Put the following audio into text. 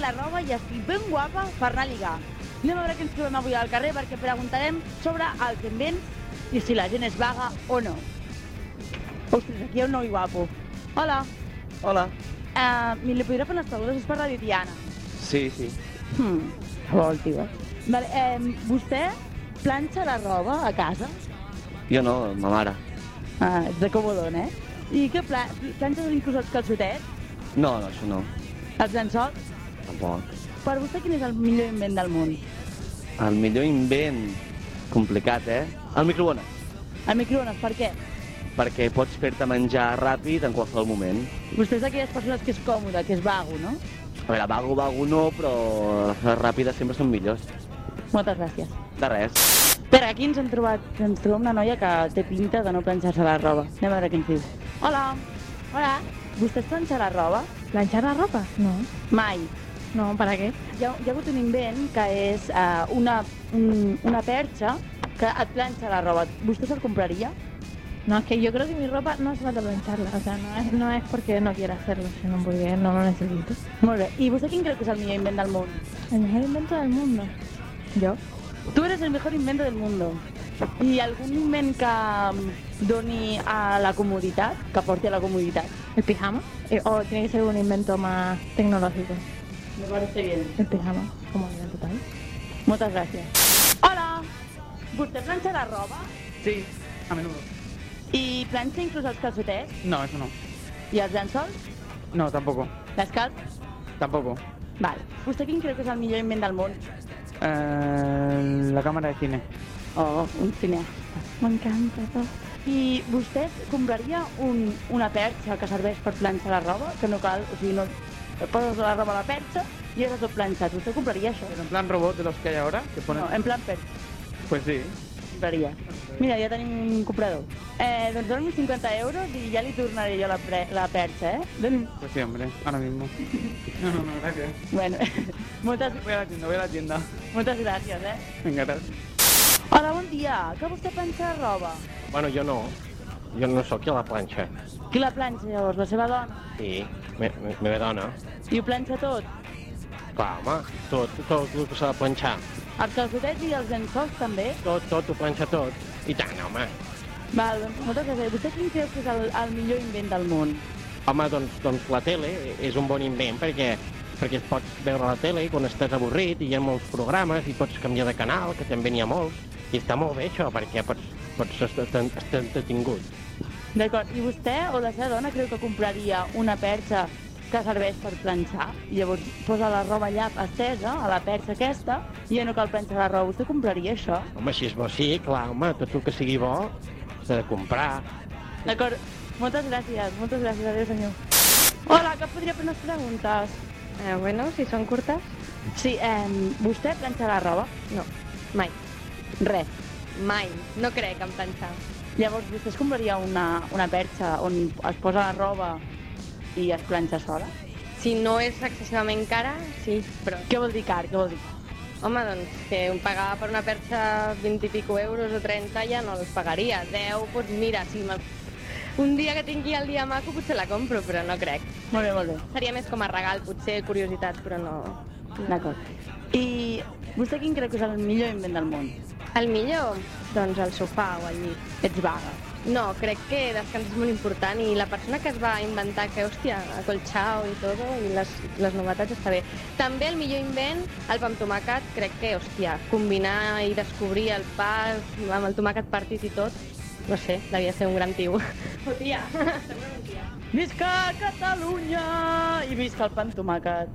la roba i estic ben guapa per anar a lligar. Anem a veure què ens trobem avui al carrer perquè preguntarem sobre els invents i si la gent és vaga o no. Ostres, aquí hi ha un noi guapo. Hola. Hola. Uh, li podria fer les preguntes? És per Radio Tiana. Sí, sí. Hmm, que vol, tio. Vale, eh, vostè planxa la roba a casa? Jo no, ma mare. Ah, ets de comodon, eh? I què pla planxes inclús els calçotets? No, no, això no. Els llençols? Tampoc. Per vostè quin és el millor invent del món? El millor invent... Complicat, eh? El microones. El microones, per què? Perquè pots fer-te menjar ràpid en qualsevol moment. Vostè és d'aquelles persones que és còmode, que és vago, no? A veure, vago, vago no, però les ràpides sempre són millors. Moltes gràcies. De res. Per aquí ens hem trobat, ens trobem una noia que té pinta de no planxar-se la roba. Anem a veure què ens diu. Hola, Hola. vostè es planxa la roba? ¿Planchar la ropa? No. Mai. No, ¿para qué? Hi ha, hi ha hagut un invent que és uh, una, un, una perxa que et planxa la roba. Vostè se'l compraria? No, es que yo creo que mi ropa no hace falta plancharla. O sea, no es, no es porque no quiera hacerlo, sino porque no lo necesito. Molt bé. I vostè quin creu que és el millor invent del món? El mejor invento del mundo. ¿Yo? Tu eres el mejor invento del mundo. I algun invent que mm, doni a la comoditat, que porti a la comoditat? ¿El pijama? Eh, ¿O tiene que ser un invento más tecnológico? Me parece bien. El pijama, como invento tal. Moltes gràcies. Hola! Vostè planxa la roba Sí, a menudo. i planxa inclús els calçotets No, eso no. i els llençols? No, tampoco. Les calç? Tampoco. Vale. Vostè quin creu que és el millor invent del món? Eh, la cámara de cine. Oh, un cineasta. M'encanta tot. I vostè compraria un, una perxa que serveix per planxar la roba? Que no cal, o sigui, no poses la roba a la perxa i és tot planxat. Vostè compraria això? Pero en plan robot de los que hay ahora, que ponen... No, en plan perxa. Pues sí. compraria. Mira, ja tenim un comprador. Eh, doncs dona'm 50 euros i ja li tornaré jo la, pre la perxa, eh? Doni'm... Pues sí, hombre, ahora mismo. No, no, no, gracias. Bueno, moltes, Voy a la tienda, voy a la tienda. moltes gràcies, eh? Venga, gracias. Hola, bon dia. Que vostè planxa roba? Bueno, jo no. Jo no sóc qui la planxa. Qui la planxa, llavors? La seva dona? Sí, me, me, meva dona. I ho planxa tot? Clar, home, tot, tot el que s'ha de planxar. Els calçotets i els llençols també? Tot, tot, ho planxa tot. I tant, home. Val, doncs moltes gràcies. Vostè quin creu que és el, el millor invent del món? Home, doncs, doncs la tele és un bon invent perquè perquè pots veure la tele quan estàs avorrit i hi ha molts programes i pots canviar de canal, que també n'hi ha molts. I està molt bé això, perquè pots, pots estar, estar entretingut. D'acord. I vostè o la seva dona creu que compraria una perxa que serveix per planxar? I llavors posa la roba allà estesa, a la perxa aquesta, i ja no cal planxar la roba. Vostè compraria això? Home, si és bo, sí, clar, home, tot el que sigui bo s'ha de comprar. D'acord. Moltes gràcies. Moltes gràcies. Adéu, senyor. Hola, que podria fer unes preguntes? Eh, bueno, si són curtes, Sí, eh, vostè planxa la roba? no. Mai. Res. Mai. No crec en planxar. Llavors, vostè es compraria una, una perxa on es posa la roba i es planxa sola? Si no és excessivament cara, sí, però... Què vol dir car? Què vol dir? Home, doncs, que un pagava per una perxa 20 i pico euros o 30 ja no els pagaria. 10, doncs mira, si me'l... un dia que tingui el dia maco potser la compro, però no crec. Molt bé, molt bé. Seria més com a regal, potser, curiositat, però no... D'acord. I vostè quin creu que és el millor invent del món? El millor? Doncs el sofà o el llit. Ets vaga. No, crec que descans és molt important i la persona que es va inventar que, hòstia, acolchao i tot, i les, les novetats està bé. També el millor invent, el pa amb tomàquet, crec que, hòstia, combinar i descobrir el pa amb el tomàquet partit i tot, no sé, devia ser un gran tio. Oh, tia, sembla un tia. Visca Catalunya! I visca el pa amb tomàquet.